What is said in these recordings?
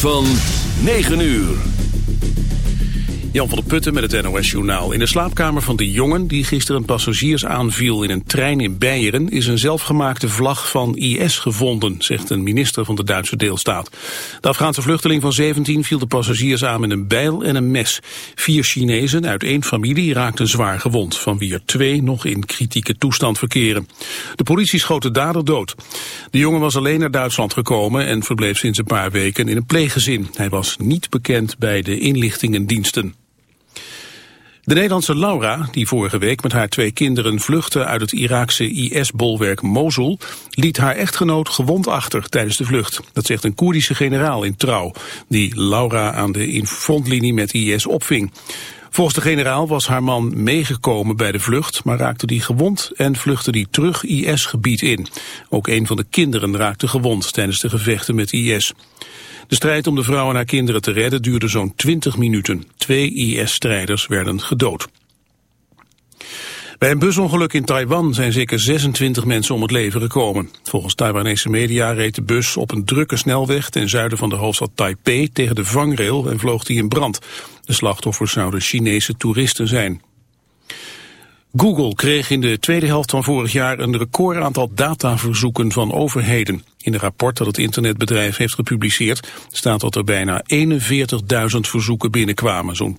van 9 uur. Jan van der Putten met het NOS-journaal. In de slaapkamer van de jongen die gisteren passagiers aanviel in een trein in Beieren... is een zelfgemaakte vlag van IS gevonden, zegt een minister van de Duitse deelstaat. De Afghaanse vluchteling van 17 viel de passagiers aan met een bijl en een mes. Vier Chinezen uit één familie raakten zwaar gewond... van wie er twee nog in kritieke toestand verkeren. De politie schoot de dader dood. De jongen was alleen naar Duitsland gekomen... en verbleef sinds een paar weken in een pleeggezin. Hij was niet bekend bij de inlichtingendiensten. De Nederlandse Laura, die vorige week met haar twee kinderen vluchtte uit het Iraakse IS-bolwerk Mosul, liet haar echtgenoot gewond achter tijdens de vlucht. Dat zegt een Koerdische generaal in Trouw, die Laura aan de frontlinie met IS opving. Volgens de generaal was haar man meegekomen bij de vlucht, maar raakte die gewond en vluchtte die terug IS-gebied in. Ook een van de kinderen raakte gewond tijdens de gevechten met IS. De strijd om de vrouw en haar kinderen te redden duurde zo'n 20 minuten. Twee IS-strijders werden gedood. Bij een busongeluk in Taiwan zijn zeker 26 mensen om het leven gekomen. Volgens Taiwanese media reed de bus op een drukke snelweg ten zuiden van de hoofdstad Taipei tegen de vangrail en vloog die in brand. De slachtoffers zouden Chinese toeristen zijn. Google kreeg in de tweede helft van vorig jaar een record aantal dataverzoeken van overheden. In een rapport dat het internetbedrijf heeft gepubliceerd staat dat er bijna 41.000 verzoeken binnenkwamen, zo'n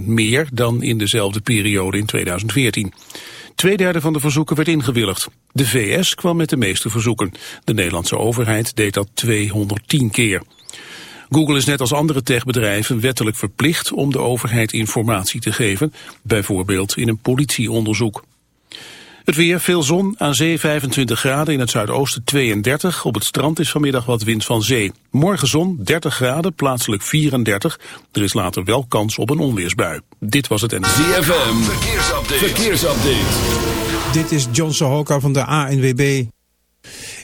10.000 meer dan in dezelfde periode in 2014. Tweederde van de verzoeken werd ingewilligd. De VS kwam met de meeste verzoeken. De Nederlandse overheid deed dat 210 keer. Google is net als andere techbedrijven wettelijk verplicht om de overheid informatie te geven, bijvoorbeeld in een politieonderzoek. Het weer, veel zon, aan zee 25 graden, in het zuidoosten 32. Op het strand is vanmiddag wat wind van zee. Morgen zon, 30 graden, plaatselijk 34. Er is later wel kans op een onweersbui. Dit was het en... ZFM, verkeersupdate. verkeersupdate. Dit is John Sohoka van de ANWB.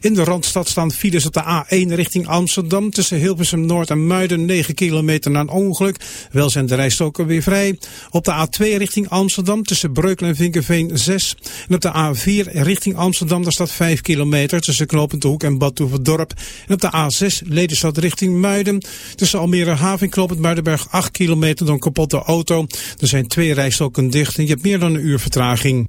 In de Randstad staan files op de A1 richting Amsterdam tussen Hilversum Noord en Muiden 9 kilometer na een ongeluk. Wel zijn de rijstoken weer vrij. Op de A2 richting Amsterdam tussen Breukelen en Vinkerveen 6. En op de A4 richting Amsterdam daar staat 5 kilometer tussen Knopend Hoek en Badhoevedorp. En op de A6 Lelystad richting Muiden tussen Almere Haven en Muidenberg 8 kilometer door een kapotte auto. Er zijn twee rijstoken dicht en je hebt meer dan een uur vertraging.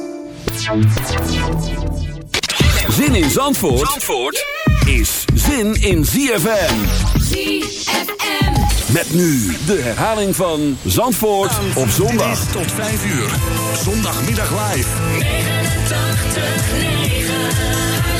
Zin in Zandvoort, Zandvoort is zin in ZFM. ZFM. Met nu de herhaling van Zandvoort op zondag. Tot 5 uur. Zondagmiddag live. 89, 9,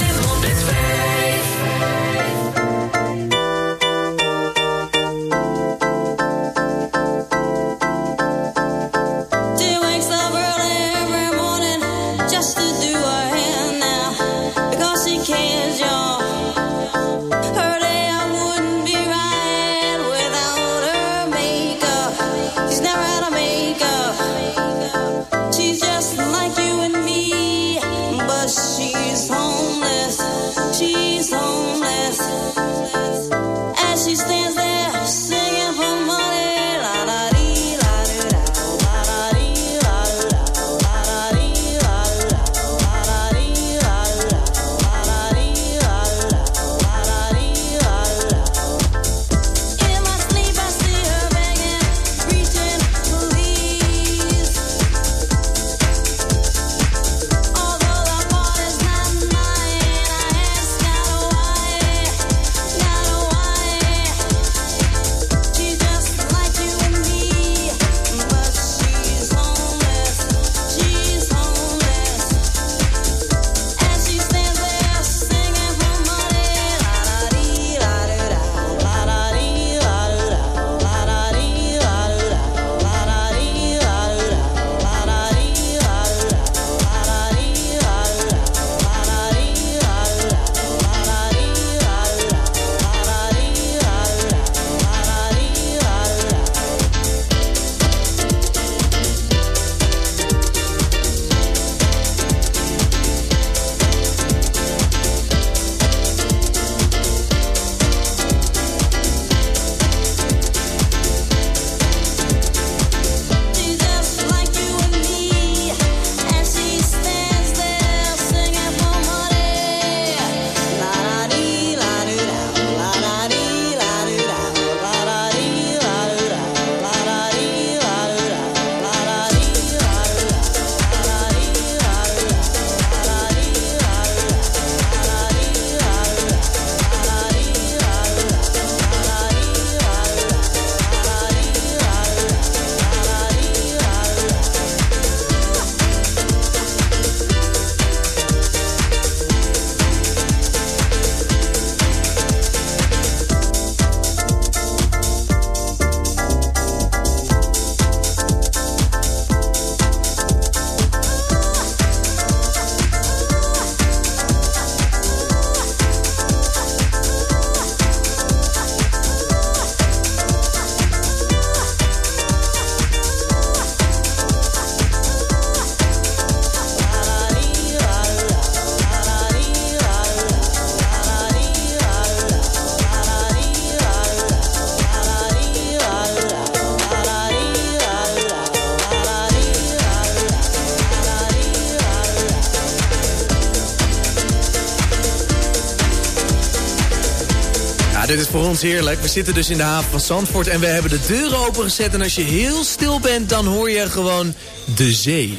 ons heerlijk. We zitten dus in de haven van Zandvoort en we hebben de deuren opengezet. En als je heel stil bent, dan hoor je gewoon de zee.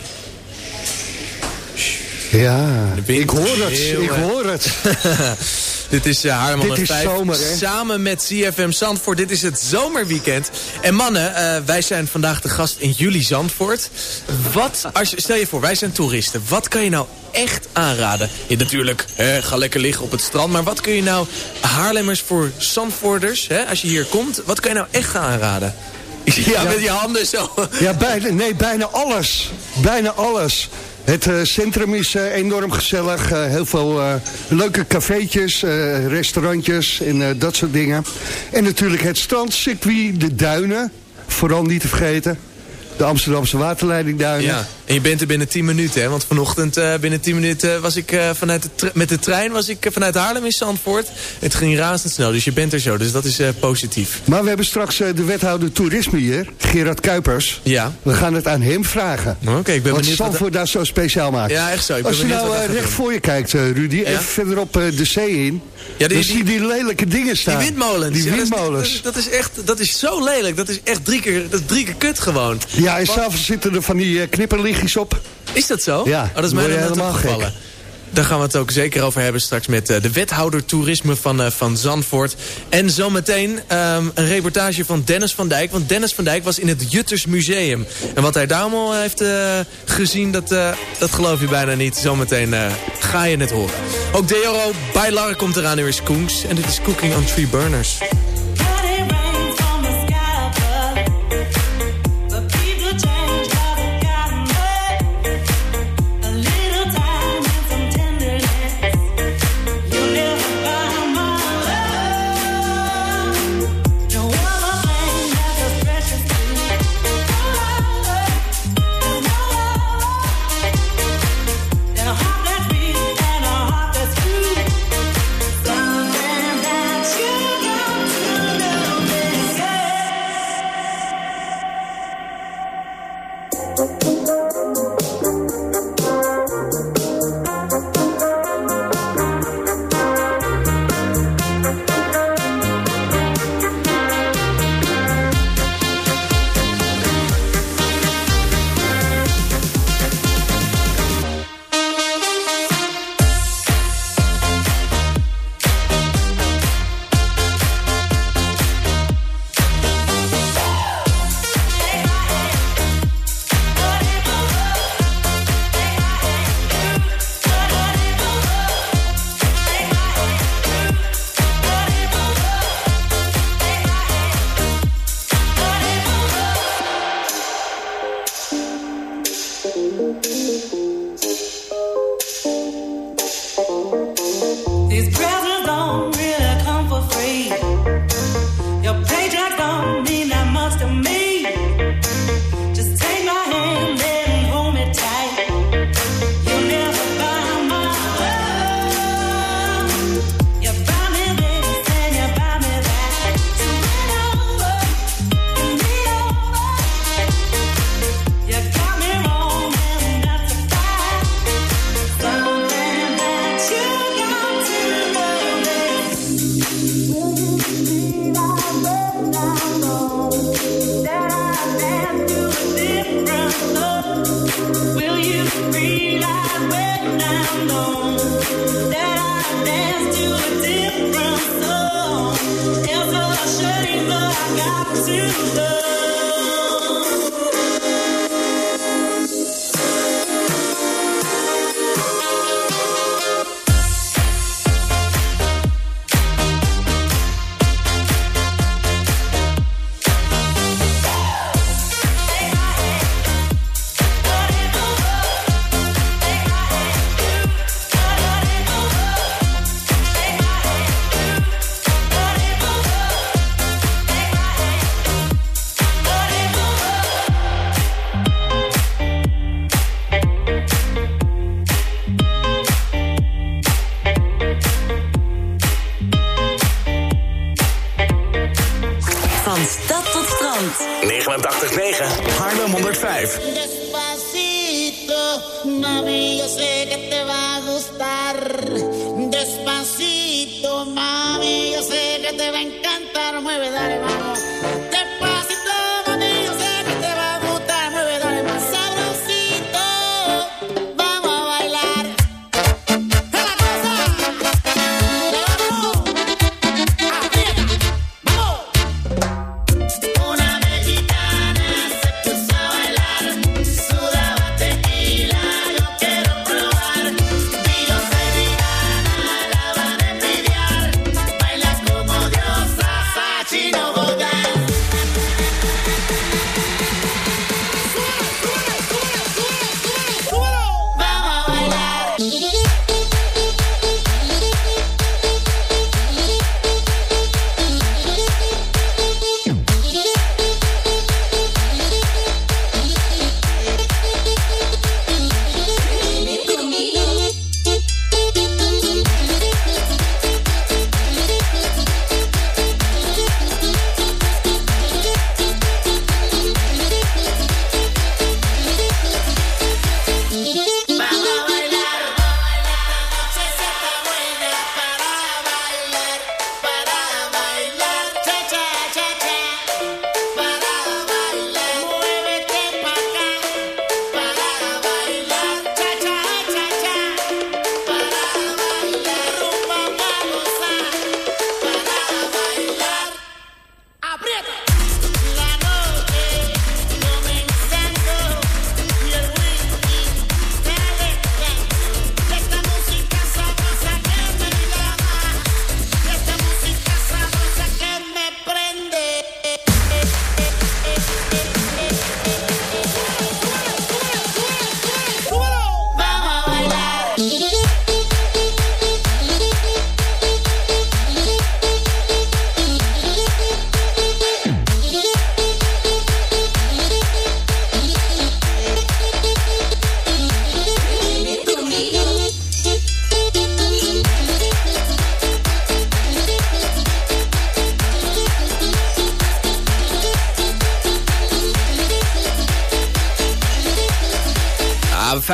Ja, ik hoor het, ik hoor het. Dit is uh, Dit is 105, zomer, hè? samen met CFM Zandvoort. Dit is het zomerweekend. En mannen, eh, wij zijn vandaag de gast in jullie Zandvoort. Wat, als je, stel je voor, wij zijn toeristen. Wat kan je nou echt aanraden? Je natuurlijk, hè, ga lekker liggen op het strand. Maar wat kun je nou Haarlemmers voor Zandvoorters, hè, als je hier komt... wat kan je nou echt gaan aanraden? Ja, met die handen zo. Ja, bijna, nee, bijna alles. Bijna alles. Het eh, centrum is eh, enorm gezellig. Eh, heel veel eh, leuke cafeetjes, eh, restaurantjes en eh, dat soort dingen. En natuurlijk het strandcircuit, de duinen. Vooral niet te vergeten. De Amsterdamse waterleidingduinen. Ja, en je bent er binnen 10 minuten, hè? Want vanochtend eh, binnen 10 minuten was ik eh, vanuit de met de trein was ik eh, vanuit Haarlem in Zandvoort. Het ging razendsnel, dus je bent er zo. Dus dat is positief. Maar we hebben straks de wethouder toerisme hier, Gerard Kuipers. Ja. We gaan het aan hem vragen. Oké, ik ben Wat benieuwd. wat- Zandvoort daar zo speciaal maakt. Ja, echt zo. Ik ben Als je nou wat recht doen. voor je kijkt, Rudy, even verderop de zee in. Ja, die- dan zie je die lelijke dingen staan. Die windmolens. Die Ja, dat is- windmolens. Dat is, echt, dat is zo lelijk. Dat is echt drie keer, dat is drie keer kut gewoon. Ja, en s'avonds zitten er van die eh, op. Is dat zo? Ja, oh, dat is mij helemaal opgevallen. Daar gaan we het ook zeker over hebben straks met eh, de wethouder toerisme van, eh, van Zandvoort. En zometeen ehm, een reportage van Dennis van Dijk. Want Dennis van Dijk was in het Jutters Museum. En wat hij daar allemaal heeft eh, gezien, dat, dat geloof je bijna niet. Zometeen ga je het horen. Ook Deoro bij Lar komt eraan. Nu is Koens. En dit is Cooking on Three Burners. To love.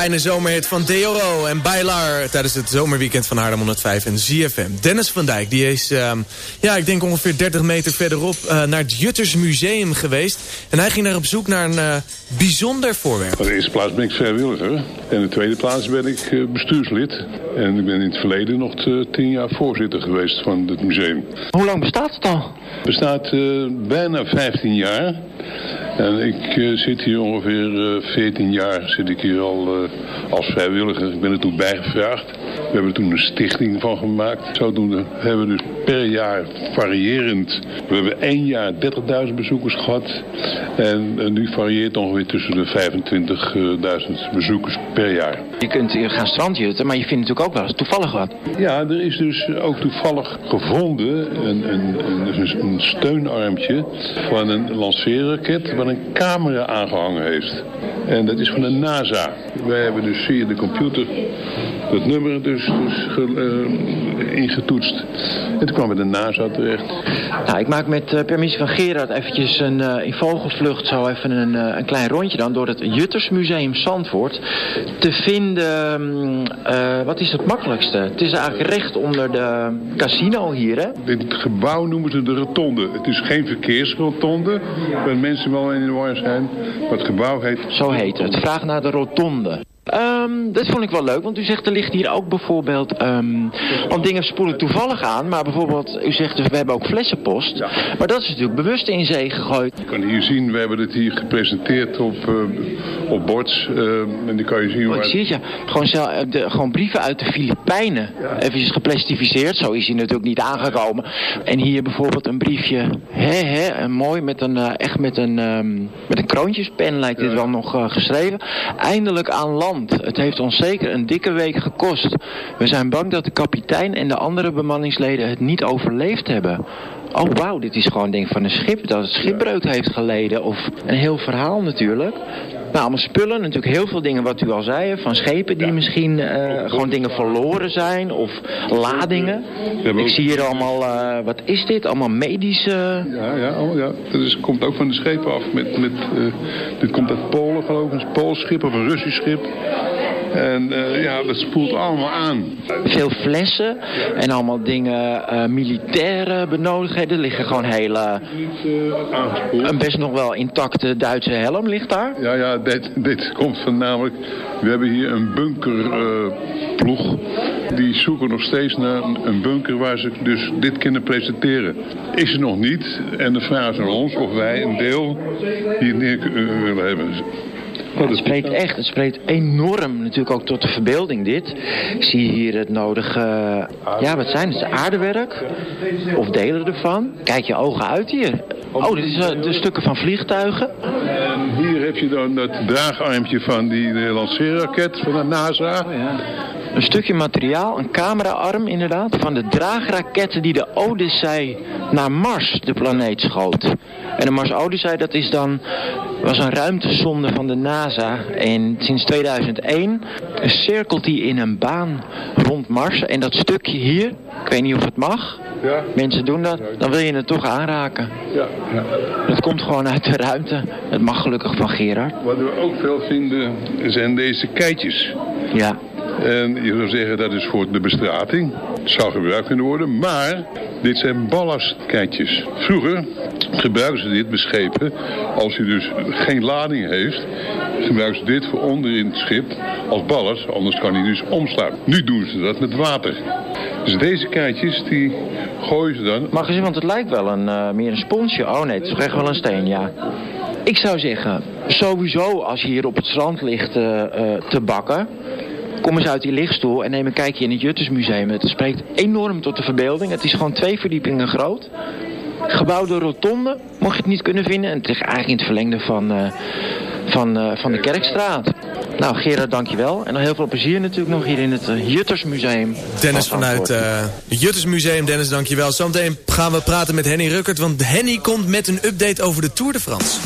Fijne zomerhit van Deoro en Bailar tijdens het zomerweekend van Haarlem 105 en ZFM. Dennis van Dijk, die is, ehm, ja, ik denk ongeveer 30 meter verderop eh, naar het Jutters Museum geweest. En hij ging daar op zoek naar een eh, bijzonder voorwerp. In de eerste plaats ben ik vrijwilliger. En in de tweede plaats ben ik eh, bestuurslid. En ik ben in het verleden nog eh, tien jaar voorzitter geweest van het museum. Hoe lang bestaat het al? Bestaat eh, bijna 15 jaar. En ik eh, zit hier ongeveer eh 14 jaar zit ik hier al eh, als vrijwilliger. Ik ben er toen bijgevraagd. We hebben toen een stichting van gemaakt. Zodoende hebben we dus per jaar variërend. We hebben één jaar 30.000 bezoekers gehad. En eh, nu varieert ongeveer tussen de 25.000 bezoekers per jaar. Je kunt hier gaan strandjutten, maar je vindt natuurlijk ook wel eens toevallig wat. Ja, er is dus ook toevallig gevonden een, een, een, een steunarmpje van een lanceerraket waar een camera aangehangen heeft. En dat is van de NASA. Wij hebben dus via de computer het nummer dus, dus ge- eh, ingetoetst. En toen kwam bij de NASA terecht. Nou, ik maak met eh, permissie van Gerard eventjes een, eh, in vogelvlucht zo even een, een klein rondje dan door het Juttersmuseum Zandvoort. Te vinden, mm, wat is het makkelijkste? Het is eigenlijk recht onder de casino hier, hè? Dit gebouw noemen ze de Het is geen verkeersrotonde, waar mensen wel in de war zijn. Het gebouw heet... Zo heet het. Vraag naar de rotonde. Ehm, dat vond ik wel leuk, want u zegt er ligt hier ook bijvoorbeeld, ehm, want dingen spoelen toevallig aan, maar bijvoorbeeld, u zegt dus we hebben ook flessenpost, maar dat is natuurlijk bewust in zee gegooid. Je kan hier zien, we hebben het hier gepresenteerd op, eh, op bords. eh, en die kan je zien Oh, waar... ik zie het ja, gewoon, eh, de, gewoon brieven uit de Filipijnen, eventjes geplastificeerd, zo is hij natuurlijk niet aangekomen. En hier bijvoorbeeld een briefje, hè hè, mooi, met een, echt met een, ehm, met een kroontjespen lijkt dit wel nog geschreven. Eindelijk aan land. Het heeft ons zeker een dikke week gekost. We zijn bang dat de kapitein en de andere bemanningsleden het niet overleefd hebben. Oh wauw, dit is gewoon denk ik van een schip dat het schipbreuk heeft geleden. Of een heel verhaal natuurlijk. Nou, allemaal spullen, natuurlijk heel veel dingen wat u al zei. Van schepen die misschien eh, gewoon dingen verloren zijn. Of ladingen. Ik ook- zie hier allemaal, eh, wat is dit? Allemaal medische... Ja, ja, oh, ja. Dat is, komt ook van de schepen af. Met, met, eh, dit komt uit Polen geloof ik, een Pools schip of een Russisch schip. En eh, ja, dat spoelt allemaal aan. Veel flessen en allemaal dingen, eh, militaire benodigdheden. Er liggen gewoon hele, een best nog wel intacte Duitse helm ligt daar. Ja, ja, dit, dit komt van namelijk... We hebben hier een bunkerploeg. die zoeken nog steeds naar een bunker waar ze dus dit kunnen presenteren. Is er nog niet. En de vraag is aan ons of wij een deel hier neer eh, willen hebben. Het spreekt echt, het spreekt enorm natuurlijk ook tot de verbeelding dit. Ik zie hier het nodige, ja wat zijn het, aardewerk of delen ervan. Kijk je ogen uit hier. Oh, dit is eh, de stukken van vliegtuigen. En hier heb je dan het draagarmpje van die lanceerraket van de NASA. Een stukje materiaal, een cameraarm inderdaad, van de draagraket die de Odyssey naar Mars, de planeet, schoot. En de Mars Odyssey, dat is dan, was een ruimtesonde van de NASA. En sinds 2001 cirkelt die in een baan rond Mars. En dat stukje hier, ik weet niet of het mag, Ja. mensen doen dat, dan wil je het toch aanraken. Ja. Dat komt gewoon uit de ruimte. Het mag gelukkig van Gerard. Wat we ook veel vinden zijn deze keitjes. Ja. En je zou zeggen dat is voor de bestrating. Het zou gebruikt kunnen worden, maar dit zijn ballastkeitjes. Vroeger gebruikten ze dit bij schepen. Als hij dus geen lading heeft, gebruiken ze dit voor onderin het schip als ballast. Anders kan hij dus omslaan. Nu doen ze dat met water. Dus deze keitjes, die gooien ze dan. Mag eens, want het lijkt wel een, eh, meer een sponsje. Oh nee, het is toch echt wel een steen, ja. Ik zou zeggen, sowieso als je hier op het strand ligt eh, eh, te bakken... Kom eens uit die lichtstoel en neem een kijkje in het Juttersmuseum. Het spreekt enorm tot de verbeelding. Het is gewoon twee verdiepingen groot. Gebouwde rotonde, mocht je het niet kunnen vinden. En het ligt eigenlijk in het verlengde van, eh, van, eh, van de Kerkstraat. Nou, Gerard, dankjewel. En nog heel veel plezier natuurlijk nog hier in het eh, Juttersmuseum. Dennis van vanuit het Juttersmuseum. Dennis, dankjewel. Zometeen gaan we praten met Henny Ruckert. Want Henny komt met een update over de Tour de France.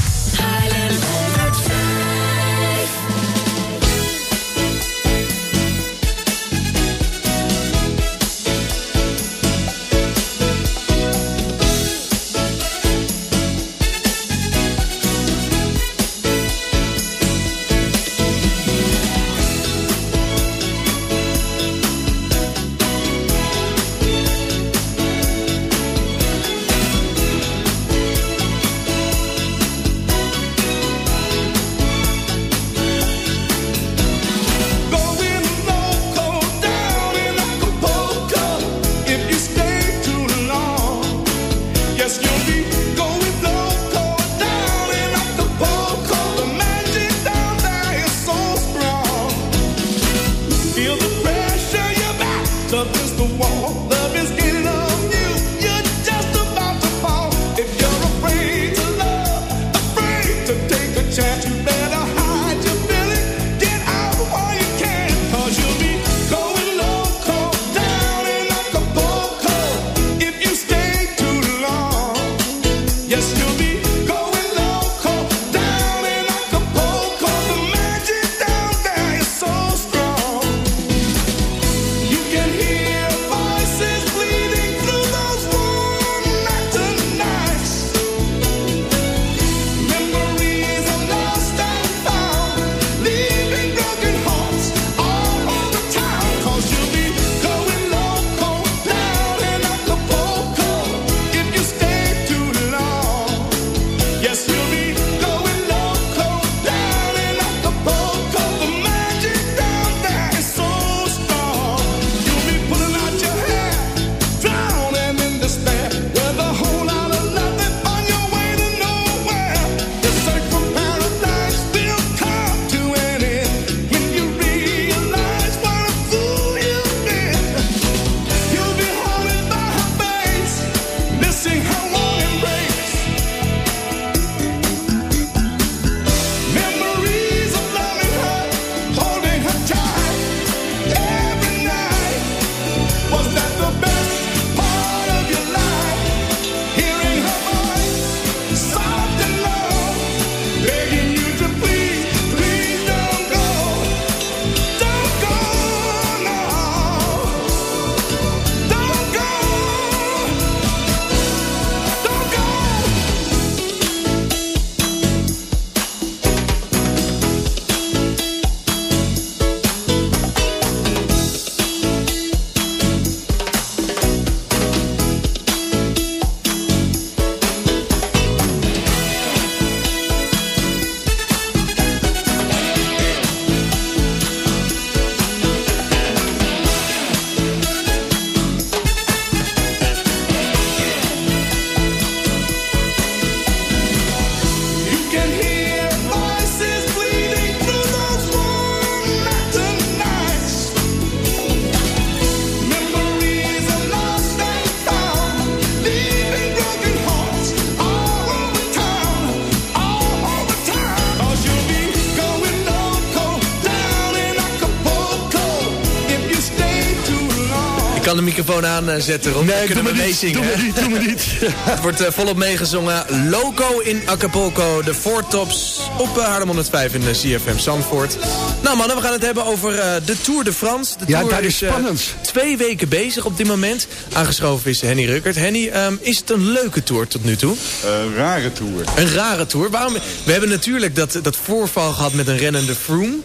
De microfoon aanzetten, Rob. Nee, doe we maar niet, meezingen. doe maar hè? niet, doe maar niet. Het wordt eh, volop meegezongen. Loco in Acapulco. De Four Tops op uh, Haarlem 105 in uh, CFM Zandvoort. Nou mannen, we gaan het hebben over uh, de Tour de France. De Ja, Tour dat is uh, spannend. twee weken bezig op dit moment. Aangeschoven is Henny Ruckert. Henny, um, is het een leuke Tour tot nu toe? Een rare Tour. Een rare Tour. Waarom? We hebben natuurlijk dat, dat voorval gehad met een rennende Froome.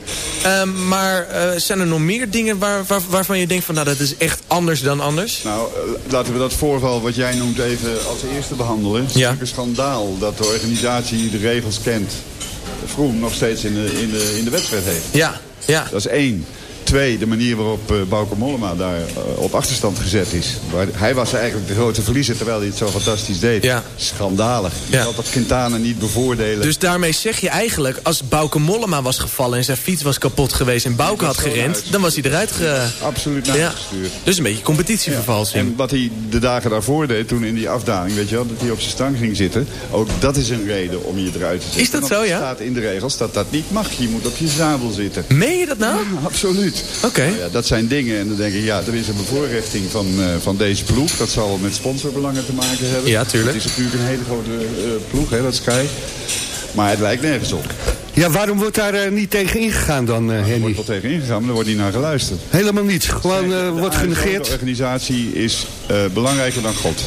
Um, maar uh, zijn er nog meer dingen waar, waar, waarvan je denkt van... nou, dat is echt anders dan anders? Nou, uh, laten we dat voorval wat jij noemt even als eerste behandelen. Het is ja. een schandaal dat de organisatie de regels kent. Froome nog steeds in de, in de, in de wedstrijd heeft. Ja, ja. Dat is één. Twee, de manier waarop uh, Bauke Mollema daar uh, op achterstand gezet is. Waar, hij was eigenlijk de grote verliezer terwijl hij het zo fantastisch deed. Ja. Schandalig. Je Ja. had dat Quintana niet bevoordelen. Dus daarmee zeg je eigenlijk, als Bauke Mollema was gevallen... en zijn fiets was kapot geweest en Bauke had gerend... dan was hij eruit ge... Absoluut naar Ja. gestuurd. Dus een beetje competitievervalsing. En wat hij de dagen daarvoor deed, toen in die afdaling, weet je wel, dat hij op zijn stang ging zitten. Ook dat is een reden om je eruit te zetten. Is dat zo, ja? staat in de regels dat dat niet mag. Je moet op je zadel zitten. Meen je dat nou? absoluut. Oké. Nou ja, dat zijn dingen en dan denk ik, ja, er is een bevoorrechting van, uh, van deze ploeg. Dat zal met sponsorbelangen te maken hebben. Ja, tuurlijk. Het is natuurlijk een hele grote uh, ploeg, hè, dat Sky. Maar het lijkt nergens op. Ja, waarom wordt daar uh, niet tegen ingegaan dan, uh, Er wordt wel tegen ingegaan, maar er wordt niet naar geluisterd. Helemaal niet. Gewoon uh, wordt De genegeerd. organisatie is belangrijker dan God.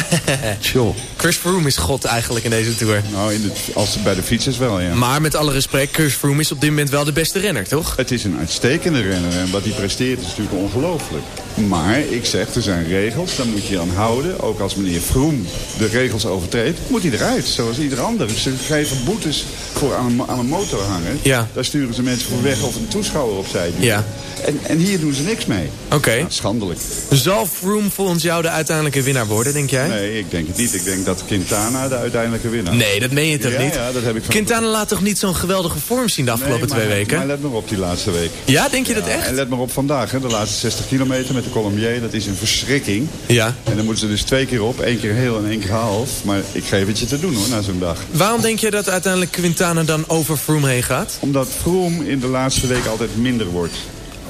Joh. Chris Froome is god eigenlijk in deze Tour. Nou, in de, als bij de fietsers wel, ja. Maar met alle respect, Chris Froome is op dit moment wel de beste renner, toch? Het is een uitstekende renner en wat hij presteert is natuurlijk ongelooflijk. Maar ik zeg, er zijn regels, daar moet je aan houden. Ook als meneer Froome de regels overtreedt, moet hij eruit. Zoals ieder ander. Ze geven boetes voor aan een, aan een motor hangen. Ja. Daar sturen ze mensen voor weg of een toeschouwer opzij. Ja. En, en hier doen ze niks mee. Oké. Okay. Nou, schandelijk. Zal Froome volgens jou de uiteindelijke winnaar worden, denk jij? Nee, ik denk het niet. Ik denk dat Quintana de uiteindelijke winnaar Nee, dat meen je toch ja, niet? Ja, dat heb ik van Quintana laat toch niet zo'n geweldige vorm zien de afgelopen nee, maar, twee weken? Maar let maar op die laatste week. Ja, denk je ja, dat echt? En let maar op vandaag, hè, de laatste 60 kilometer met de Colombier. Dat is een verschrikking. Ja. En dan moeten ze dus twee keer op. één keer heel en één keer half. Maar ik geef het je te doen hoor, na zo'n dag. Waarom denk je dat uiteindelijk Quintana dan over Froome heen gaat? Omdat Froome in de laatste week altijd minder wordt.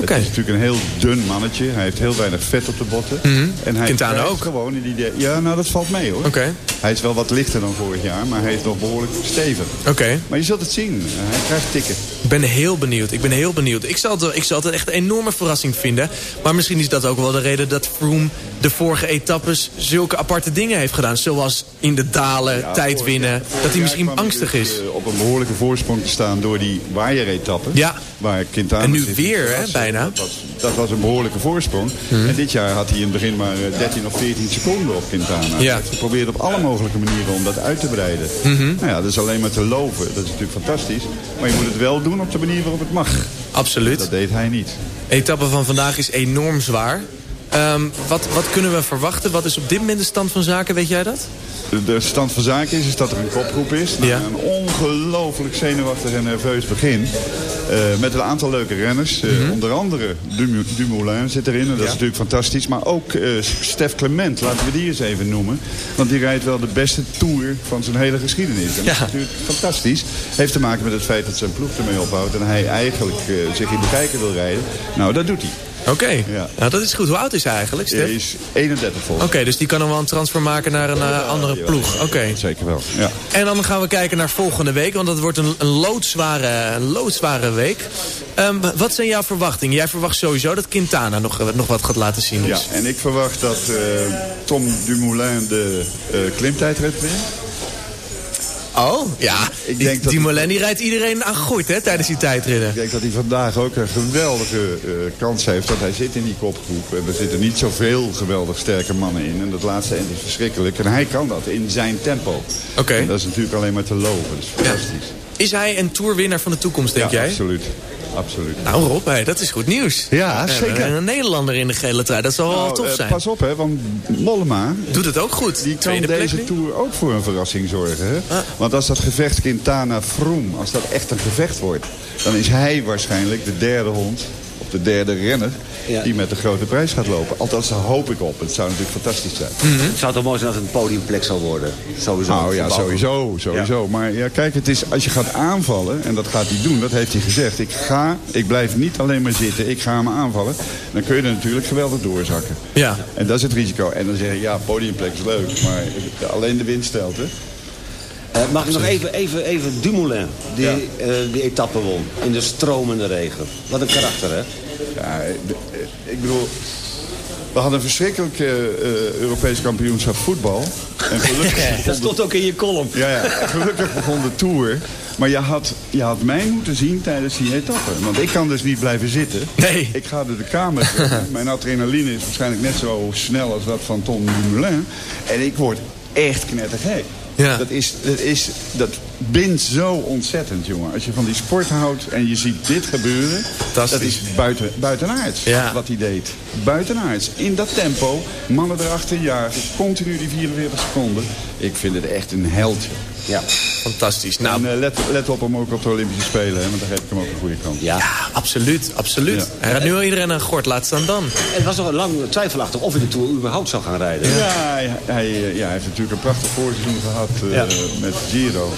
Okay. Het is natuurlijk een heel dun mannetje. Hij heeft heel weinig vet op de botten. Mm -hmm. En hij Quintana ook? gewoon in die Ja, nou dat valt mee hoor. Oké. Okay. Hij is wel wat lichter dan vorig jaar, maar hij is nog behoorlijk stevig. Oké. Okay. Maar je zult het zien. Hij krijgt tikken. Ik ben heel benieuwd. Ik ben heel benieuwd. Ik zal, het, ik zal het echt een enorme verrassing vinden. Maar misschien is dat ook wel de reden dat Froome de vorige etappes zulke aparte dingen heeft gedaan. Zoals in de dalen, ja, tijd winnen. Dat hij misschien angstig is. Uh, op een behoorlijke voorsprong te staan door die waaieretappe. Ja. Waar Quintana en nu zit. weer, hè, bijna. Dat was, dat was, een behoorlijke voorsprong. Hmm. En dit jaar had hij in het begin maar 13 of 14 seconden op Quintana. Ja. Hij geprobeerd op alle mogelijke manieren om dat uit te breiden. Mm -hmm. Nou ja, dat is alleen maar te loven. Dat is natuurlijk fantastisch. Maar je moet het wel doen op de manier waarop het mag. Absoluut. Dat deed hij niet. De etappe van vandaag is enorm zwaar. Um, wat, wat kunnen we verwachten? Wat is op dit moment de stand van zaken? Weet jij dat? De, de stand van zaken is, is dat er een kopgroep is. Ja. Een ongelooflijk zenuwachtig en nerveus begin. Uh, met een aantal leuke renners. Uh, mm -hmm. Onder andere Dum Dumoulin zit erin. En dat ja. is natuurlijk fantastisch. Maar ook uh, Stef Clement, laten we die eens even noemen. Want die rijdt wel de beste Tour van zijn hele geschiedenis. En ja. dat is natuurlijk fantastisch. Heeft te maken met het feit dat zijn ploeg ermee ophoudt. En hij eigenlijk zich in de kijker wil rijden. Nou, dat doet hij. Oké, okay. ja. nou, dat is goed. Hoe oud is hij eigenlijk, Stef? Hij is 31 volgens Oké, okay, dus die kan nog wel een transfer maken naar een uh, andere ja, ploeg. Oké. Okay. Zeker wel, ja. En dan gaan we kijken naar volgende week, want dat wordt een, een, loodzware, een loodzware week. Um, wat zijn jouw verwachtingen? Jij verwacht sowieso dat Quintana nog, nog wat gaat laten zien. Dus. Ja, en ik verwacht dat uh, Tom Dumoulin de uh, klimtijdrit wint. Oh, ja. Ik denk die, dat die rijdt iedereen aan gooit hè, tijdens die tijdridden. Ik denk dat hij vandaag ook een geweldige uh, kans heeft. Dat hij zit in die kopgroep. En er zitten niet zoveel geweldig sterke mannen in. En dat laatste eind is verschrikkelijk. En hij kan dat in zijn tempo. Oké. Okay. Dat is natuurlijk alleen maar te loven. Dat is fantastisch. Ja. Is hij een toerwinnaar van de toekomst, denk ja, jij? absoluut. Absoluut. Nou Rob, hey, dat is goed nieuws. Ja, zeker. Een Nederlander in de gele trui, dat zal nou, wel tof zijn. Uh, pas op, hè, want Mollema... Doet het ook goed. Die kan deze plek Tour ook voor een verrassing zorgen. Hè? Ah. Want als dat gevecht Quintana-Froome, als dat echt een gevecht wordt... dan is hij waarschijnlijk de derde hond de derde renner Ja. die met de grote prijs gaat lopen. Althans, daar hoop ik op. Het zou natuurlijk fantastisch zijn. Het zou toch mooi zijn als het een podiumplek zou worden? Sowieso. Nou ja, sowieso, sowieso. Maar ja, kijk, het is, als je gaat aanvallen, en dat gaat hij doen, dat heeft hij gezegd. Ik ga, ik blijf niet alleen maar zitten, ik ga hem aanvallen. Dan kun je er natuurlijk geweldig doorzakken. Ja. En dat is het risico. En dan zeg je, ja, podiumplek is leuk, maar alleen de wind stelt, hè. Eh, mag ik nog even, even, even Dumoulin, die Ja. eh, die etappe won. In de stromende regen. Wat een karakter, hè? Ja, eh, ik bedoel, we hadden een verschrikkelijk eh, Europees kampioenschap voetbal. En gelukkig Dat stond ook in je column. Ja, ja, gelukkig begon de Tour. Maar je had, je had mij moeten zien tijdens die etappe. Want ik kan dus niet blijven zitten. Nee. Ik ga door de kamer. Mijn adrenaline is waarschijnlijk net zo snel als dat van Tom Dumoulin. En ik word echt knettergek. Ja. Dat, is, dat, is, dat bindt zo ontzettend, jongen. Als je van die sport houdt en je ziet dit gebeuren... Dat is buiten, buitenaards Ja. wat hij deed. Buitenaards. In dat tempo, mannen erachter jagen, continu die 44 seconden. Ik vind het echt een heldje. Ja. Fantastisch. Nou, En eh, let, let op hem ook op de Olympische Spelen, hè, want daar geef ik hem ook een goede kans. Ja. ja, absoluut, absoluut. Ja. Hij gaat nu al iedereen aan gort laten staan dan. Het was nog een lang twijfelachtig of hij de Tour überhaupt zou gaan rijden. Ja, hij, hij, eh, ja, hij heeft natuurlijk een prachtig voorseizoen gehad eh, Ja. met Giro.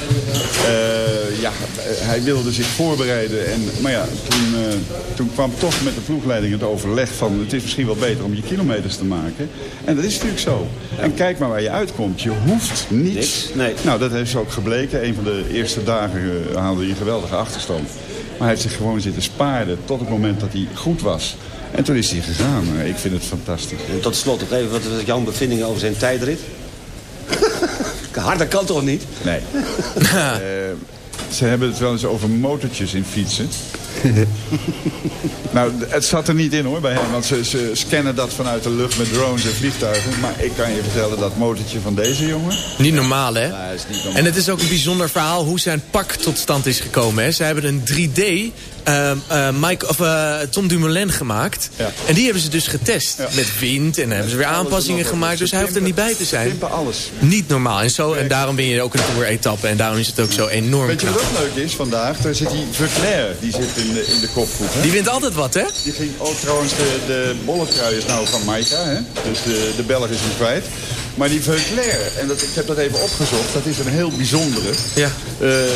Eh, ja, hij wilde zich voorbereiden. En, maar ja, toen, eh, toen kwam toch met de ploegleiding het overleg van... het is misschien wel beter om je kilometers te maken. En dat is natuurlijk zo. En kijk maar waar je uitkomt. Je hoeft niets. Niks, nee. Nou, dat heeft ook gebleken. Een van de eerste dagen eh, haalde hij een geweldige achterstand. Maar hij heeft zich gewoon zitten sparen tot het moment dat hij goed was. En toen is hij gegaan. Eh, Ik vind het fantastisch. En tot slot nog even, wat was jouw bevindingen over zijn tijdrit? Harder kan toch niet? Nee. Eh, ze hebben het wel eens over motortjes in fietsen. nou, het zat er niet in hoor bij hem. Want ze, ze scannen dat vanuit de lucht met drones en vliegtuigen. Maar ik kan je vertellen dat motortje van deze jongen... Niet normaal, hè? Is niet normaal. En het is ook een bijzonder verhaal hoe zijn pak tot stand is gekomen. Hè? Ze hebben een 3D eh, Mike, of, eh, Tom Dumoulin gemaakt. Ja. En die hebben ze dus getest. Ja. Met wind en hebben ze weer aanpassingen gemaakt. Dus hij hoeft er niet bij te zijn. Alles. Niet normaal. En, zo, en daarom win je ook een Tour-etappe. En daarom is het ook zo enorm Weet je wat ook leuk is vandaag? Daar zit die Verclair, die zit in de, in de kopgroep. Hè? Die wint altijd wat, hè? Die ging ook trouwens, de, de bolletrui is nou van Maika, hè? dus de, de Belg is hem kwijt. Maar die Veuclair, en dat, ik heb dat even opgezocht, dat is een heel bijzondere. Ja. Eh, eh,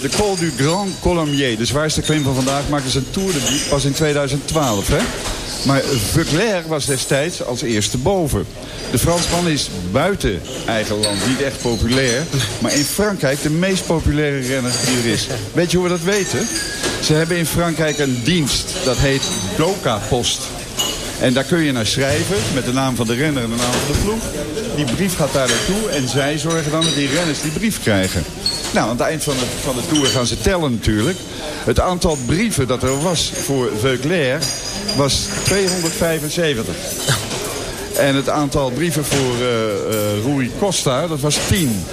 de Col du Grand Colombier, de zwaarste klim van vandaag, maakte zijn Tour de pas in 2012. Hè? Maar Veuclair was destijds als eerste boven. De Fransman is buiten eigen land niet echt populair. Maar in Frankrijk de meest populaire renner die er is. Weet je hoe we dat weten? Ze hebben in Frankrijk een dienst. Dat heet Doka-post. En daar kun je naar schrijven met de naam van de renner en de naam van de ploeg. Die brief gaat daar naartoe en zij zorgen dan dat die renners die brief krijgen. Nou, aan het eind van, het, van de tour gaan ze tellen natuurlijk. Het aantal brieven dat er was voor Veuclair was 275. En het aantal brieven voor eh, Rui Costa, dat was 10.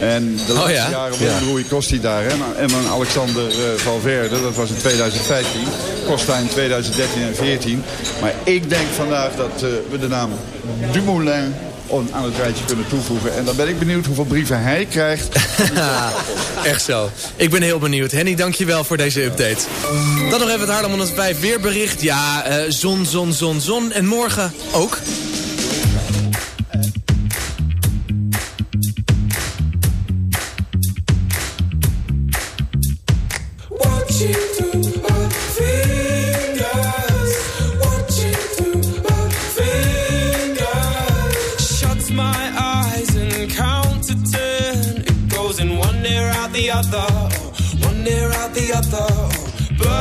En de laatste ja? jaren won Ja. Rui Costi daar. Hè? En dan Alexander eh, Valverde, dat was in 2015. Costa in 2013 en 14. Maar ik denk vandaag dat eh, we de naam Dumoulin aan het rijtje kunnen toevoegen. En dan ben ik benieuwd hoeveel brieven hij krijgt. Echt zo. Ik ben heel benieuwd. Henny, dankjewel voor deze update. Dan nog even het Haarlem 105 weerbericht. Ja, eh, zon, zon, zon, zon. En morgen ook.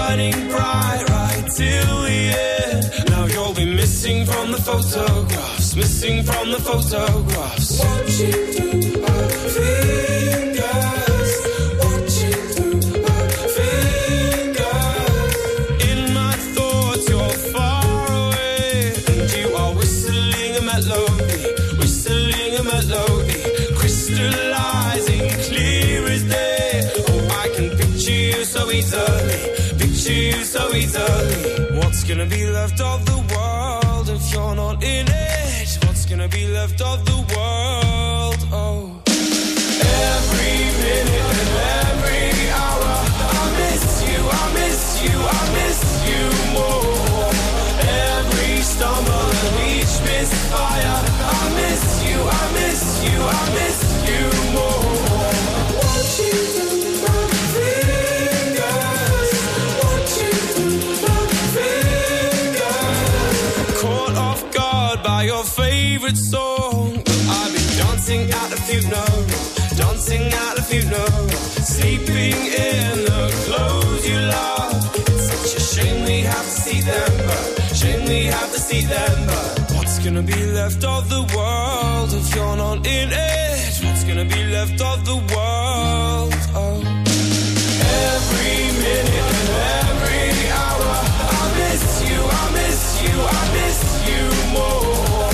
Burning bright right till the end. Now you'll be missing from the photographs, missing from the photographs. Watching through her so easily. What's gonna be left of the world if you're not in it? What's gonna be left of the world? Oh, every minute and every hour, I miss you, I miss you, I miss you more. Every stumble and each misfire, I miss you, I miss you, I miss you. Dancing at the funeral, dancing at the funeral, sleeping in the clothes you love. It's such a shame we have to see them, but shame we have to see them, but what's gonna be left of the world if you're not in it? What's gonna be left of the world? Oh. Every minute and every hour, I miss you, I miss you, I miss you more.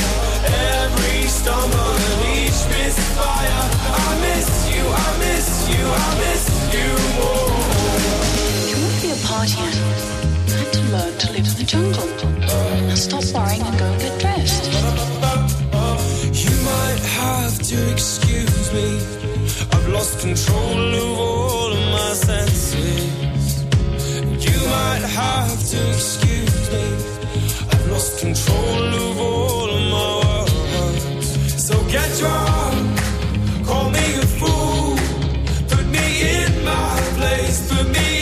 Every stumble you, I miss you more. You won't be a party partier. Time to learn to live in the jungle. Now stop worrying and go get dressed. You might have to excuse me. I've lost control of all of my senses. You might have to excuse me. I've lost control of all of my words. So get drunk, me.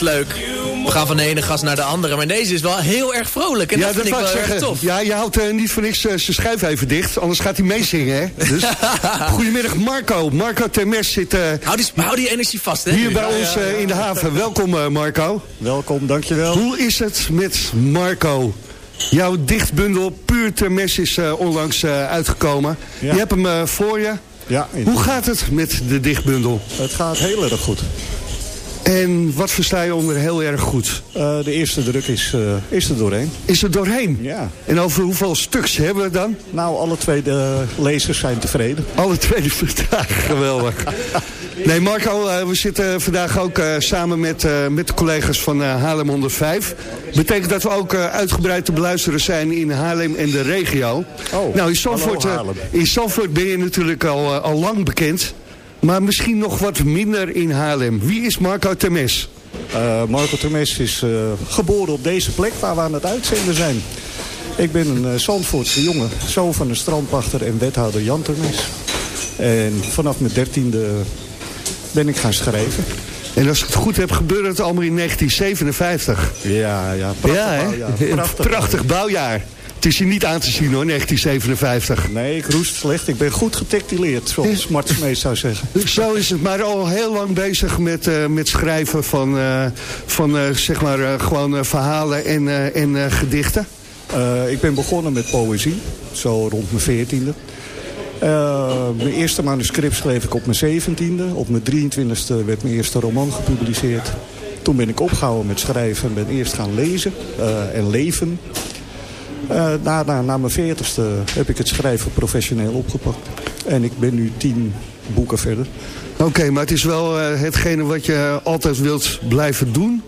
Is leuk. We gaan van de ene gast naar de andere. Maar deze is wel heel erg vrolijk. En dat vind ik wel ik erg zeggen. tof. Ja, je houdt eh, niet voor niks eh, zijn even dicht. Anders gaat hij meezingen, hè? Dus, goedemiddag Marco. Marco Termes zit eh, Hou die, hou die energie vast, hè? hier bij Ja, ons ja, eh, ja. in de haven. Welkom eh, Marco. Welkom, dankjewel. Hoe is het met Marco? Jouw dichtbundel Puur Termes is eh, onlangs eh, uitgekomen. Ja. Je hebt hem eh, voor je. Ja, Hoe gaat het met de dichtbundel? Het gaat heel erg goed. En wat versta je onder heel erg goed? Eh, de eerste druk is, eh, is er doorheen. Is er doorheen? Ja. En over hoeveel stuks hebben we het dan? Nou, alle twee de lezers zijn tevreden. Alle twee de geweldig. Nee, Marco, eh, we zitten vandaag ook samen met, met de collega's van Haarlem 105. Betekent dat we ook uitgebreid te beluisteren zijn in Haarlem en de regio. Oh, nou, in Zandvoort, in Zandvoort ben je natuurlijk al, al lang bekend. Maar misschien nog wat minder in Haarlem. Wie is Marco Temes? Eh, Marco Termes is eh, geboren op deze plek waar we aan het uitzenden zijn. Ik ben een uh, Zandvoortse jongen, zoon van een strandpachter en wethouder Jan Termes. En vanaf mijn dertiende ben ik gaan schrijven. En als ik het goed heb, gebeurde het allemaal in 1957. Ja, ja, prachtig ja, bouwjaar. Prachtig prachtig bouwjaar. Het is hier niet aan te zien hoor, 1957. Nee, ik roest slecht. Ik ben goed getactileerd, zoals Mart Smees zou zeggen. Zo is het, maar al heel lang bezig met, eh, met schrijven van, eh, van eh, zeg maar, gewoon verhalen en, en gedichten. Ik ben begonnen met poëzie, zo rond mijn veertiende. Eh, mijn eerste manuscript schreef ik op mijn zeventiende. Op mijn 23e werd mijn eerste roman gepubliceerd. Toen ben ik opgehouden met schrijven en ben eerst gaan lezen en leven. Eh, daarna, na mijn veertigste, heb ik het schrijven professioneel opgepakt. En ik ben nu tien boeken verder. Oké, maar het is wel eh, hetgene wat je altijd wilt blijven doen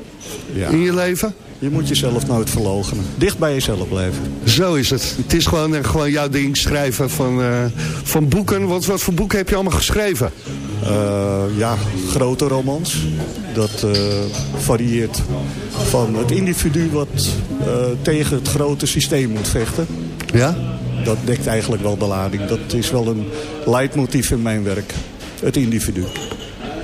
Ja. in je leven? Je moet jezelf nooit verloochenen. Dicht bij jezelf blijven. Zo is het. Het is gewoon, eh, gewoon jouw ding schrijven van, eh, van boeken. Wat, wat voor boeken heb je allemaal geschreven? Eh, ja, grote romans. Dat varieert van het individu wat tegen het grote systeem moet vechten. Ja? Dat dekt eigenlijk wel de lading. Dat is wel een leidmotief in mijn werk. Het individu.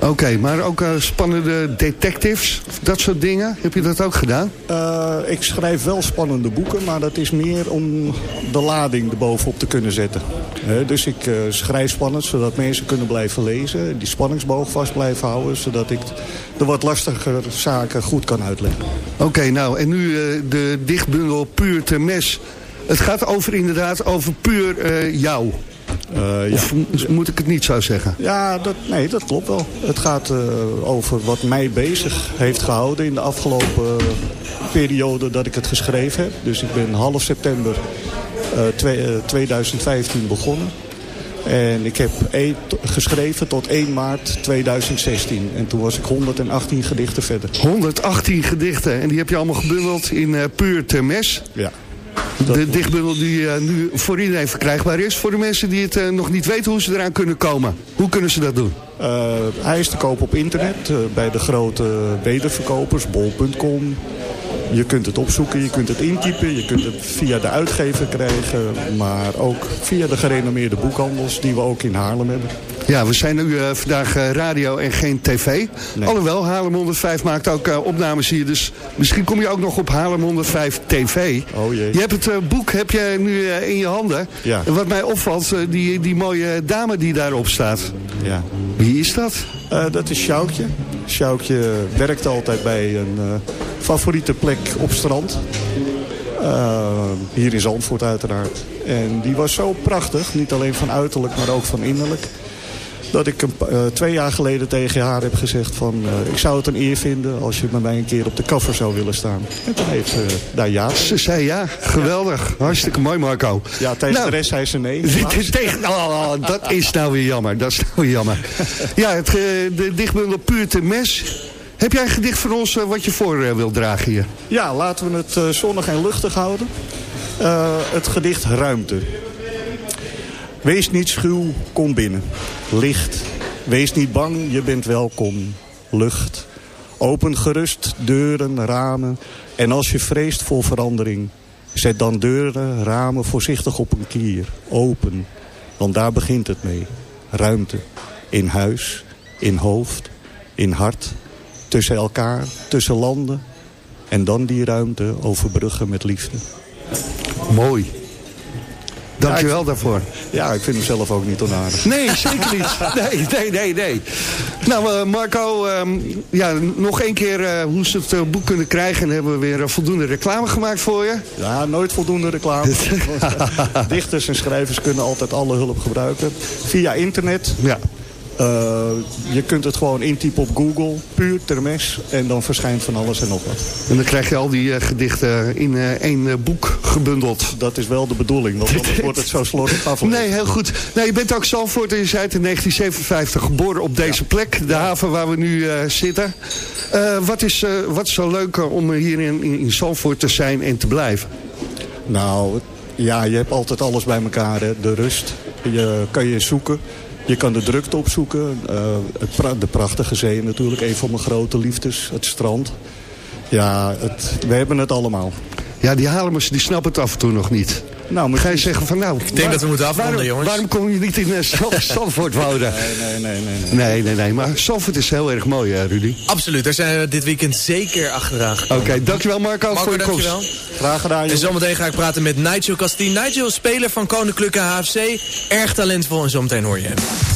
Oké, maar ook eh, spannende detectives, dat soort dingen. Heb je dat ook gedaan? Eh, ik schrijf wel spannende boeken, maar dat is meer om de lading erbovenop te kunnen zetten. Dus ik eh, schrijf spannend, zodat mensen kunnen blijven lezen. Die spanningsboog vast blijven houden, zodat ik de wat lastiger zaken goed kan uitleggen. Oké, nou, en nu de dichtbundel Puur te Mes. Het gaat over inderdaad over puur jou. Eh, ja. Of m- moet ik het niet zo zeggen? Ja, dat, nee, dat klopt wel. Het gaat eh, over wat mij bezig heeft gehouden in de afgelopen eh, periode dat ik het geschreven heb. Dus ik ben half september eh, twee- eh, 2015 begonnen. En ik heb t- geschreven tot 1 maart 2016. En toen was ik 118 gedichten verder. 118 gedichten. En die heb je allemaal gebundeld in Puur Termes. Ja. De dichtbundel die eh, nu voor iedereen verkrijgbaar is. Voor de mensen die het eh, nog niet weten hoe ze eraan kunnen komen. Hoe kunnen ze dat doen? Eh, hij is te koop op internet bij de grote wederverkopers, bol.com. Je kunt het opzoeken, je kunt het intypen, je kunt het via de uitgever krijgen. Maar ook via de gerenommeerde boekhandels die we ook in Haarlem hebben. Ja, we zijn nu eh, vandaag eh, radio en geen tv. Alhoewel, Haarlem 105 maakt ook eh, opnames hier. Dus misschien kom je ook nog op Haarlem 105 tv. Oh jee. Je hebt het boek heb je nu in je handen. Ja. En wat mij opvalt, die, die mooie dame die daarop staat. Ja. Wie is dat? Eh, dat is Sjoukje. Sjoukje werkt altijd bij een eh, favoriete plek op strand. Eh, hier in Zandvoort uiteraard. En die was zo prachtig, niet alleen van uiterlijk, maar ook van innerlijk. Dat ik een, eh, twee jaar geleden tegen haar heb gezegd van... eh, ik zou het een eer vinden als je met mij een keer op de cover zou willen staan. En toen heeft ze daar ja. Ze zei ja, geweldig. Hartstikke mooi Marco. Ja, tegen Nou, de rest zei ze nee. Tegen, oh, dat is nou weer jammer. Dat is nou weer jammer. Ja, het, eh, de dichtbundel Puur te Mes. Heb jij een gedicht voor ons wat je voor wilt dragen hier? Ja, laten we het zonnig en luchtig houden. Het gedicht Ruimte. Wees niet schuw, kom binnen. Licht. Wees niet bang, je bent welkom. Lucht. Open gerust deuren, ramen. En als je vreest voor verandering... zet dan deuren, ramen voorzichtig op een kier. Open. Want daar begint het mee. Ruimte. In huis, in hoofd, in hart. Tussen elkaar, tussen landen. En dan die ruimte overbruggen met liefde. Mooi. Dankjewel daarvoor. Ja, ik vind hem zelf ook niet onaardig. Nee, zeker niet. Nee, nee, nee, nee. Nou, eh, Marco, ehm, ja, nog één keer eh, hoe ze het eh, boek kunnen krijgen. En hebben we weer voldoende reclame gemaakt voor je. Ja, nooit voldoende reclame. Dichters en schrijvers kunnen altijd alle hulp gebruiken. Via internet. Ja. Eh, je kunt het gewoon intypen op Google, puur termes. En dan verschijnt van alles en nog wat. En dan krijg je al die eh, gedichten in eh, één boek gebundeld. Dat is wel de bedoeling, want anders wordt het zo slordig afgelezen. Nee, heel goed. Nou, je bent ook Zalvoort en je bent in 1957 geboren op deze plek. De haven waar we nu zitten. Wat, is, wat is zo leuk eh, om hier in, in, te zijn en te blijven? Nou, ja, je hebt altijd alles bij elkaar. Hè. De rust, je kan je zoeken. Je kan de drukte opzoeken. Eh, de prachtige zee natuurlijk, een van mijn grote liefdes. Het strand. Ja, het, we hebben het allemaal. Ja, die Haarlemmers die snappen het af en toe nog niet. Nou, Ga je zeggen van nou... Ik denk dat we moeten afronden, waarom, jongens. Waarom kom je niet in uh, Zandvoort wonen? Nee, nee, nee, nee. Nee, nee, nee. Maar Zandvoort is heel erg mooi, hè, Rudy. Absoluut, daar zijn we dit weekend zeker achteraan gekomen. Oké, dankjewel Marco, Marco, voor je komst. dankjewel. Graag gedaan, En jongen. zometeen ga ik praten met Nigel Castien. Nigel speler van Koninklijke HFC. Erg talentvol en zometeen hoor je hem.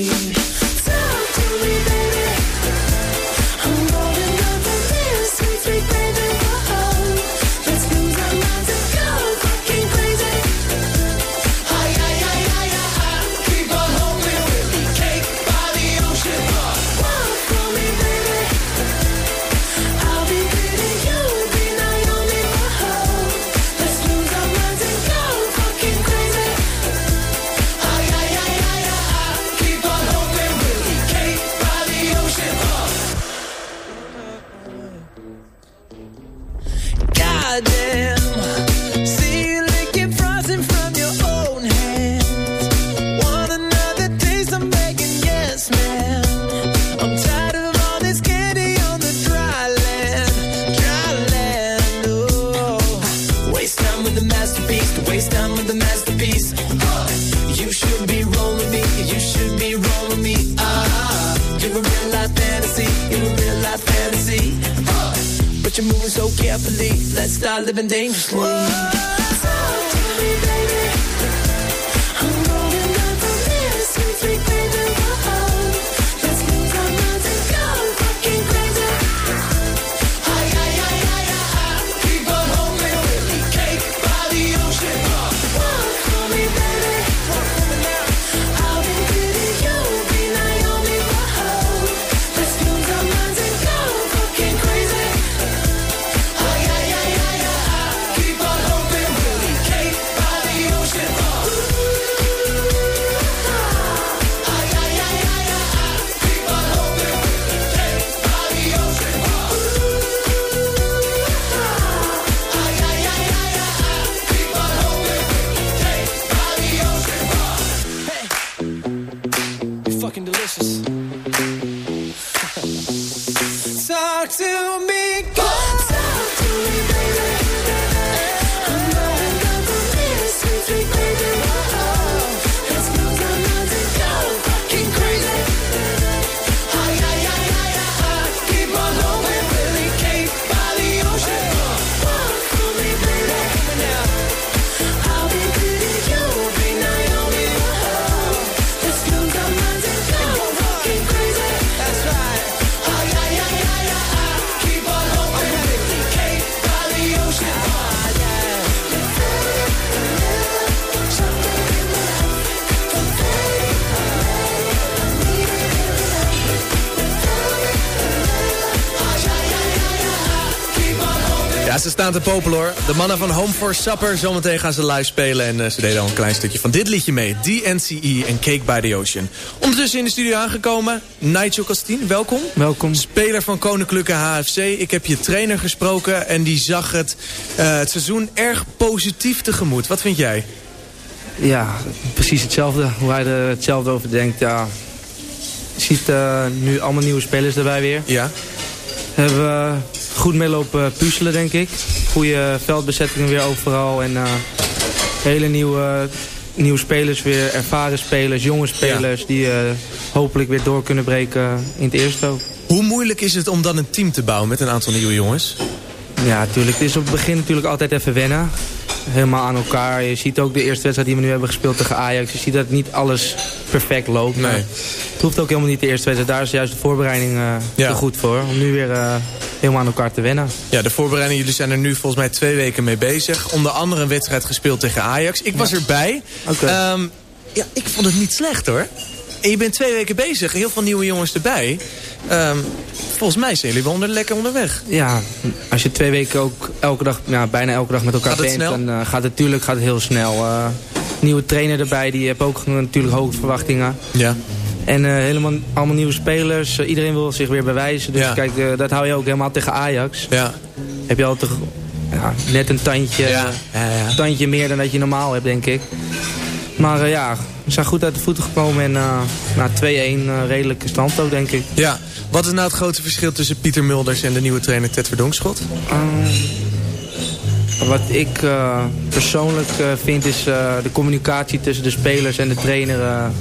Staan te popelen hoor. De mannen van Home for Supper. Zometeen gaan ze live spelen. En eh, ze deden al een klein stukje van dit liedje mee. DNCE en Cake by the Ocean. Ondertussen in de studio aangekomen. Nigel Castien, welkom. Welkom. Speler van Koninklijke HFC. Ik heb je trainer gesproken. En die zag het, eh, het seizoen erg positief tegemoet. Wat vind jij? Ja, precies hetzelfde. Hoe hij er hetzelfde over denkt. Ja. Je ziet eh, nu allemaal nieuwe spelers erbij weer. Ja. Hebben we goed mee lopen puzzelen, denk ik. Goede veldbezettingen weer overal. En eh, hele nieuwe, nieuwe spelers weer. Ervaren spelers, jonge spelers. Die eh, hopelijk weer door kunnen breken in het eerste ook. Hoe moeilijk is het om dan een team te bouwen met een aantal nieuwe jongens? Ja, natuurlijk. Het is op het begin natuurlijk altijd even wennen. Helemaal aan elkaar. Je ziet ook de eerste wedstrijd die we nu hebben gespeeld tegen Ajax. Je ziet dat niet alles perfect loopt. Nee. Het hoeft ook helemaal niet de eerste wedstrijd. Daar is juist de voorbereiding eh Ja. te goed voor. Om nu weer eh, helemaal aan elkaar te wennen. Ja, de voorbereiding, jullie zijn er nu volgens mij twee weken mee bezig. Onder andere een wedstrijd gespeeld tegen Ajax. Ik was erbij. Ehm, ja, ik vond het niet slecht hoor. En je bent twee weken bezig, heel veel nieuwe jongens erbij. Ehm, volgens mij zijn jullie wel onder, lekker onderweg. Ja, als je twee weken ook elke dag, ja, bijna elke dag met elkaar bent, dan eh, gaat het natuurlijk gaat het heel snel. Eh, nieuwe trainer erbij, die heeft ook natuurlijk hoge verwachtingen. Ja. En eh, helemaal allemaal nieuwe spelers. Eh, iedereen wil zich weer bewijzen. Dus Ja. kijk, eh, dat hou je ook helemaal tegen Ajax. Ja. Heb je altijd ja, net een tandje, tandje meer dan dat je normaal hebt, denk ik. Maar eh, ja, we zijn goed uit de voeten gekomen. En eh na 2-1 eh, redelijke stand ook, denk ik. Ja. Wat is nou het grote verschil tussen Pieter Mulders en de nieuwe trainer Ted Verdonkschot? Wat ik persoonlijk vind is de communicatie tussen de spelers en de trainer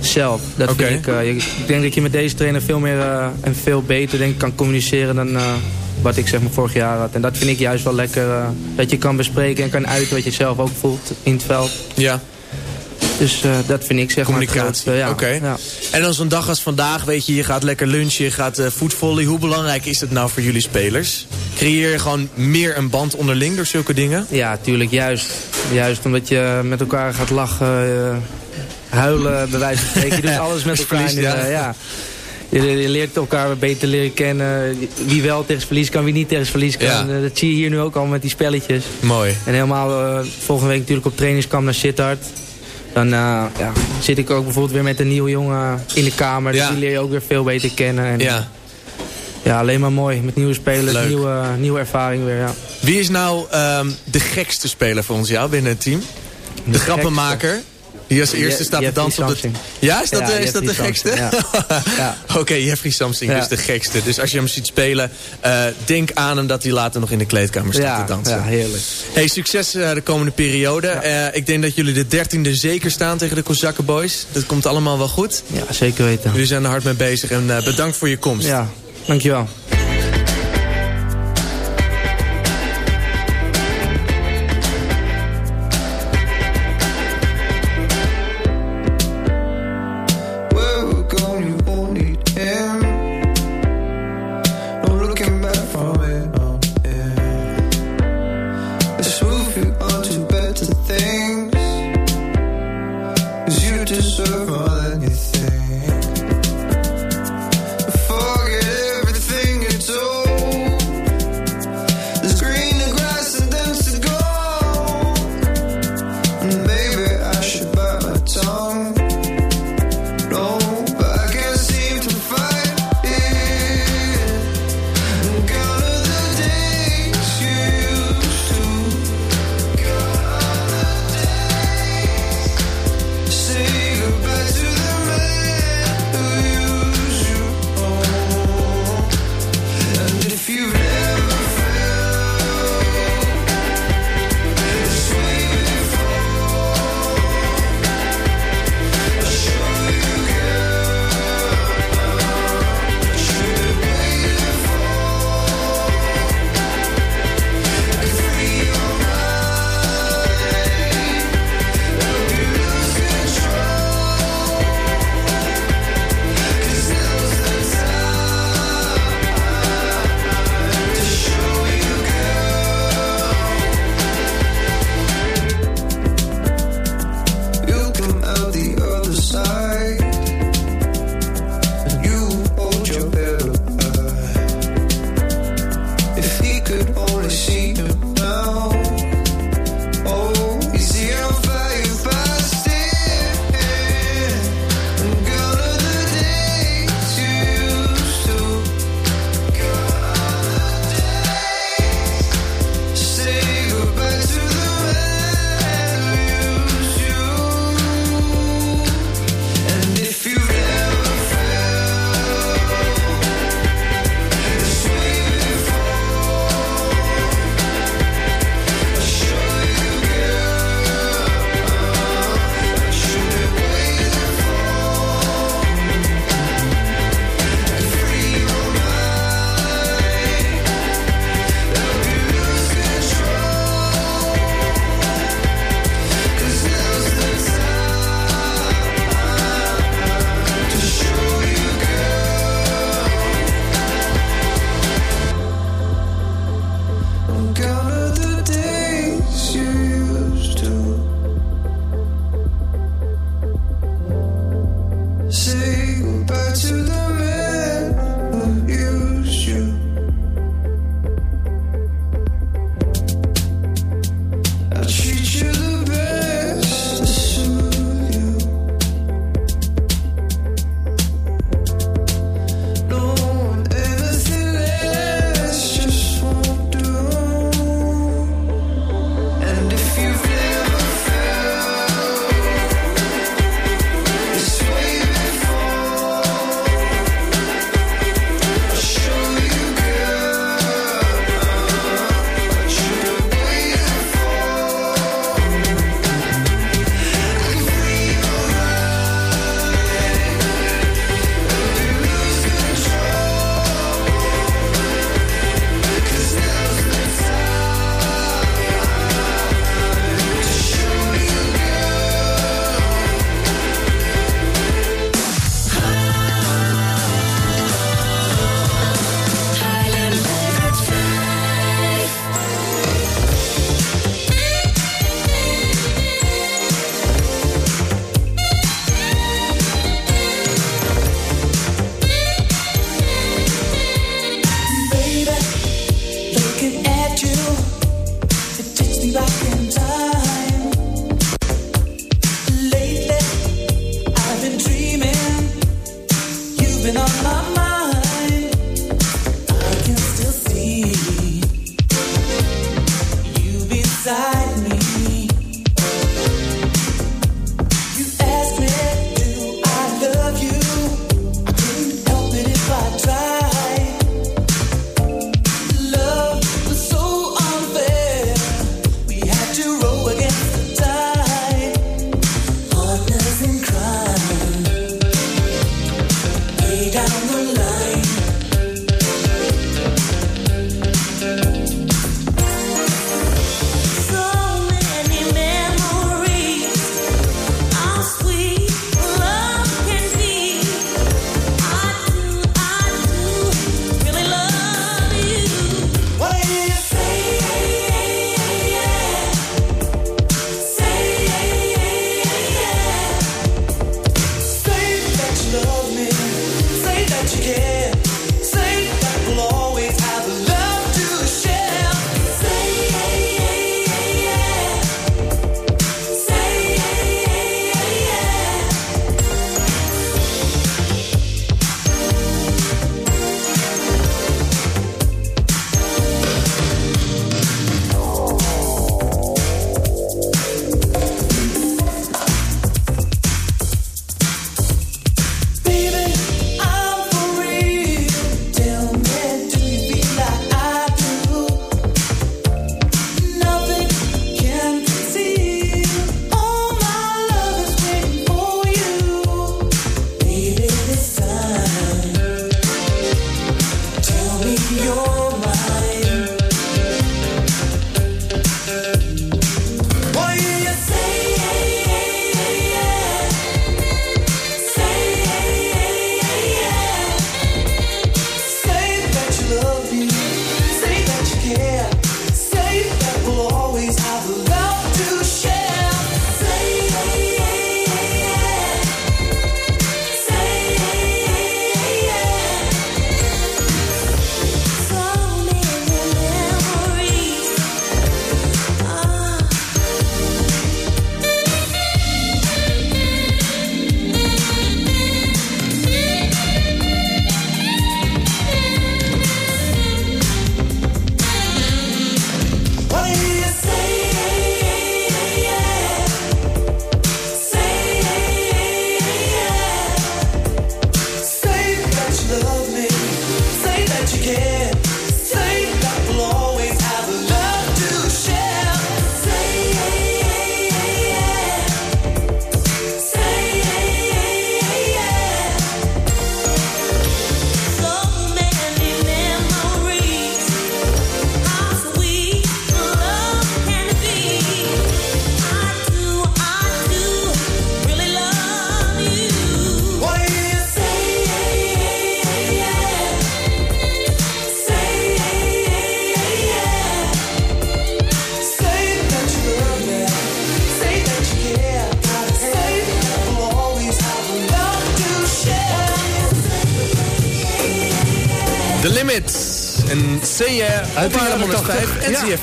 zelf. Dat vind ik, ik denk dat je met deze trainer veel meer en veel beter denk kan communiceren dan wat ik zeg maar vorig jaar had. En dat vind ik juist wel lekker. eh, dat je kan bespreken en kan uiten wat je zelf ook voelt in het veld. Ja. Dus eh, dat vind ik zeg maar Communicatie, grootste, ja. oké. Ja. En dan zo'n dag als vandaag, weet je, je gaat lekker lunchen, je gaat eh voetvollen. Hoe belangrijk is het nou voor jullie spelers? Creëer je gewoon meer een band onderling door zulke dingen? Ja, tuurlijk, juist. Juist omdat je met elkaar gaat lachen, huilen, bij wijze van spreken. Je doet alles met elkaar. ja. ja. Je, je leert elkaar beter leren kennen. Wie wel tegen verlies kan, wie niet tegen verlies kan. Ja. Eh, Dat zie je hier nu ook al met die spelletjes. Mooi. En helemaal eh, volgende week natuurlijk op trainingskamp naar Sittard. Dan eh, ja, zit ik ook bijvoorbeeld weer met een nieuwe jongen in de kamer. Dus Ja. die leer je ook weer veel beter kennen. En, Ja. ja, alleen maar mooi. Met nieuwe spelers, Leuk. nieuwe, nieuwe ervaring weer. Ja. Wie is nou ehm, de gekste speler volgens jou binnen het team? De, grappenmaker? Die als eerste staat te dansen op de... Ja, is dat, Ja, de, is dat de gekste? Ja. Oké, Jeffrey Samsing is de gekste. Dus als je hem ziet spelen, eh, denk aan hem dat hij later nog in de kleedkamer staat te dansen. ja, heerlijk. Hey, succes eh, de komende periode. Eh, ik denk dat jullie de dertiende zeker staan tegen de Kozakken Boys. Dat komt allemaal wel goed. Ja, zeker weten. Jullie zijn er hard mee bezig en bedankt voor je komst. Ja, dankjewel.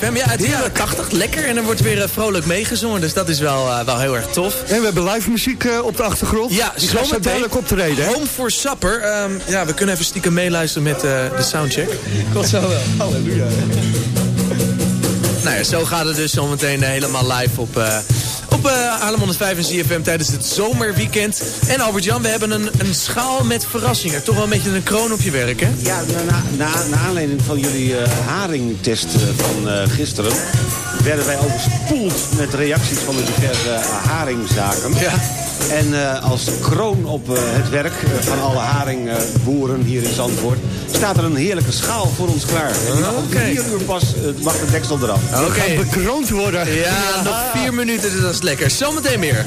80. en Ja. Uit de jaren 80. Lekker. En er wordt weer eh, vrolijk meegezongen. Dus dat is wel, eh, wel heel erg tof. En we hebben live muziek eh, op de achtergrond. Ja, Die gaat zo zometeen. duidelijk optreden. hè? Home for Supper. Ehm, ja, we kunnen even stiekem meeluisteren met eh, de soundcheck. Komt zo wel. Halleluja. Nou ja, zo gaat het dus zometeen helemaal live op, eh op eh Haarlem 105 en CFM tijdens het zomerweekend. En Albert-Jan, we hebben een, een schaal met verrassingen. Toch wel een beetje een kroon op je werk, hè? Ja, na, na, na aanleiding van jullie eh, haringtest eh, van eh, gisteren... werden wij overspoeld met reacties van de diverse haringzaken. Ja. En als kroon op het werk van alle haringboeren hier in Zandvoort... staat er een heerlijke schaal voor ons klaar. En mag om Oké. vier uur pas eh, mag de deksel eraf. Oké. Gaat bekroond worden. Ja, nog vier minuten, dus dat is lekker. Zometeen meer.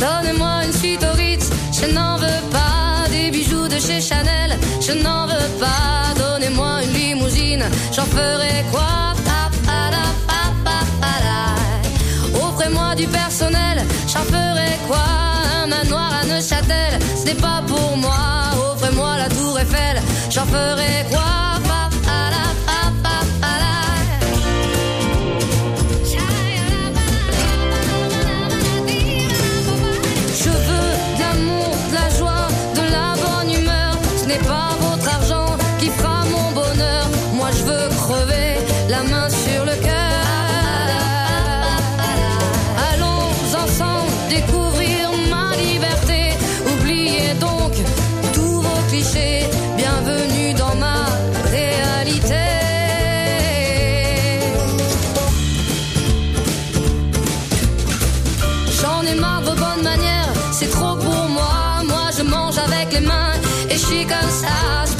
Donnez-moi une suite au Ritz, je n'en veux pas des bijoux de chez Chanel, je n'en veux pas. Donnez-moi une limousine, j'en ferai J'en ferai quoi Un manoir à Neuchâtel, ce n'est pas pour moi. Offrez-moi la tour Eiffel, j'en ferai quoi este cansaço.